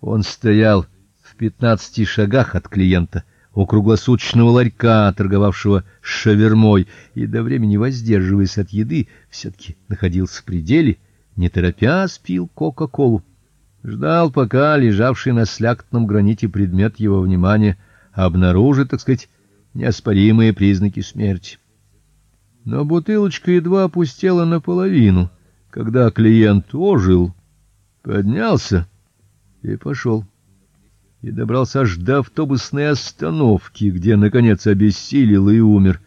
Он стоял в пятнадцати шагах от клиента, у круглосуточного ларька, торговавшего шавермой, и до времени воздерживаясь от еды, все таки находился в пределе, не торопясь пил кока-колу. Ждал, пока лежавший на слякотном граните предмет его внимания обнаружит, так сказать, неоспоримые признаки смерти. Но бутылочка едва опустела наполовину, когда клиент ожил, поднялся и пошел. И добрался аж до автобусной остановки, где наконец обессилел и умер.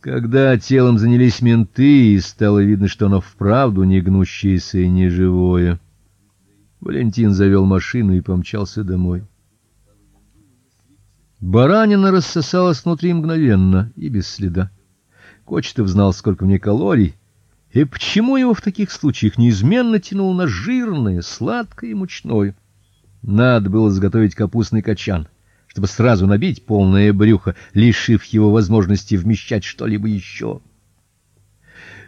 Когда телом занялись менты, и стало видно, что оно вправду не гнущееся и не живое, Валентин завел машину и помчался домой. Баранина рассосалась внутри мгновенно и без следа. Кочетов знал, сколько в ней калорий, и почему его в таких случаях неизменно тянуло на жирное, сладкое и мучное. Надо было заготовить капустный качан, чтобы сразу набить полное брюхо, лишив его возможности вмещать что-либо еще.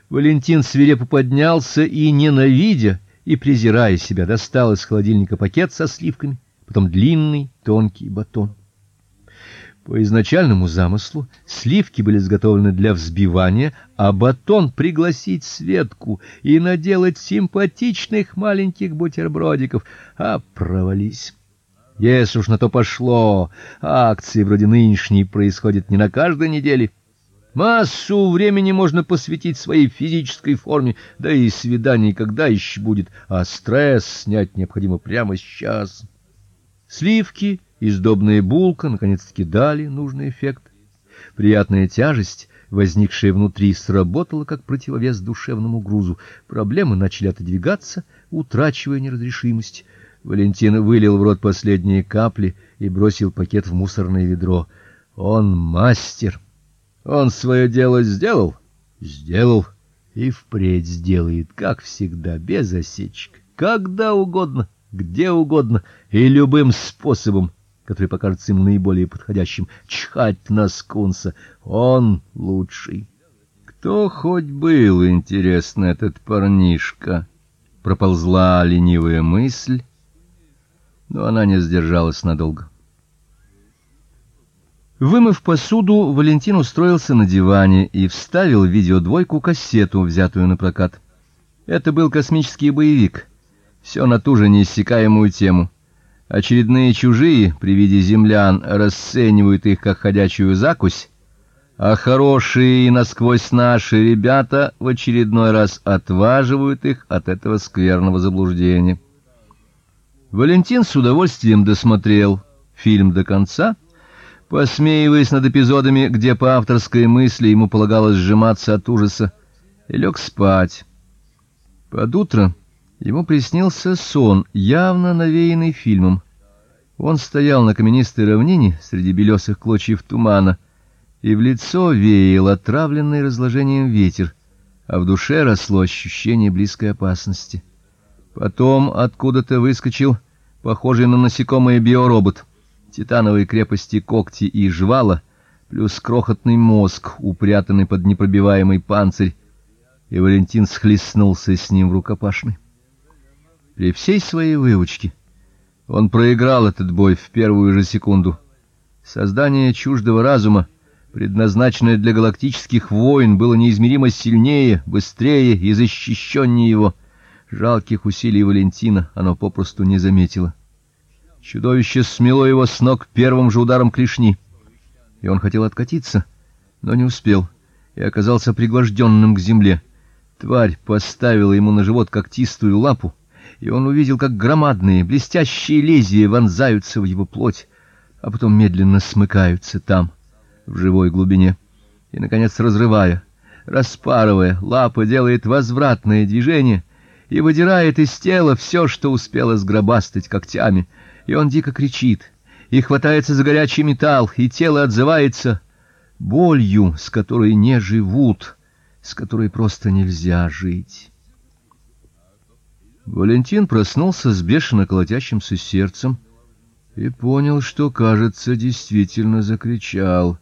Валентин свирепо поднялся и, ненавидя и презирая себя, достал из холодильника пакет со сливками, потом длинный тонкий батон. По изначальному замыслу сливки были изготовлены для взбивания, а батон пригласить Светку и наделать симпатичных маленьких бутербродиков, а провались. Если уж на то пошло, акции вроде нынешней происходят не на каждой неделе. Массу времени можно посвятить своей физической форме, да и свидание когда еще будет, а стресс снять необходимо прямо сейчас. Сливки и сдобная булка наконец-таки дали нужный эффект. Приятная тяжесть, возникшая внутри, сработала как противовес душевному грузу. Проблемы начали отодвигаться, утрачивая неразрешимость. Валентин вылил в рот последние капли и бросил пакет в мусорное ведро. Он мастер. Он свое дело сделал, сделал и впредь сделает, как всегда, без осечек, когда угодно, где угодно и любым способом который покажется им наиболее подходящим. Чхать на скунса, он лучший. Кто хоть был, интересно, этот парнишка? Проползла ленивая мысль, но она не сдержалась надолго. Вымыв посуду, Валентин устроился на диване и вставил в видеодвойку кассету, взятую на прокат. Это был космический боевик. Все на ту же неиссякаемую тему. Очередные чужие при виде землян расценивают их как ходячую закусь, а хорошие и насквозь наши ребята в очередной раз отваживают их от этого скверного заблуждения. Валентин с удовольствием досмотрел фильм до конца, посмеиваясь над эпизодами, где по авторской мысли ему полагалось сжиматься от ужаса, и лег спать. Под утро Ему приснился сон, явно навеянный фильмом. Он стоял на каменистой равнине среди белесых клочьев тумана, и в лицо веял отравленный разложением ветер, а в душе росло ощущение близкой опасности. Потом откуда-то выскочил похожий на насекомое биоробот, титановые крепости когти и жвала, плюс крохотный мозг, упрятанный под непробиваемый панцирь, и Валентин схлестнулся с ним в рукопашной. При всей своей выучке он проиграл этот бой в первую же секунду. Создание чуждого разума, предназначенное для галактических войн, было неизмеримо сильнее, быстрее и защищеннее его. Жалких усилий Валентина оно попросту не заметило. Чудовище смело его с ног первым же ударом клешни, и он хотел откатиться, но не успел и оказался пригвожденным к земле. Тварь поставила ему на живот когтистую лапу, и он увидел, как громадные блестящие лезвия вонзаются в его плоть, а потом медленно смыкаются там, в живой глубине, и наконец разрывая, распарывая, лапа делает возвратное движение и выдирает из тела все, что успела сгробастать когтями, и он дико кричит, и хватается за горячий металл, и тело отзывается болью, с которой не живут, с которой просто нельзя жить. Валентин проснулся с бешено колотящимся сердцем и понял, что, кажется, действительно закричал.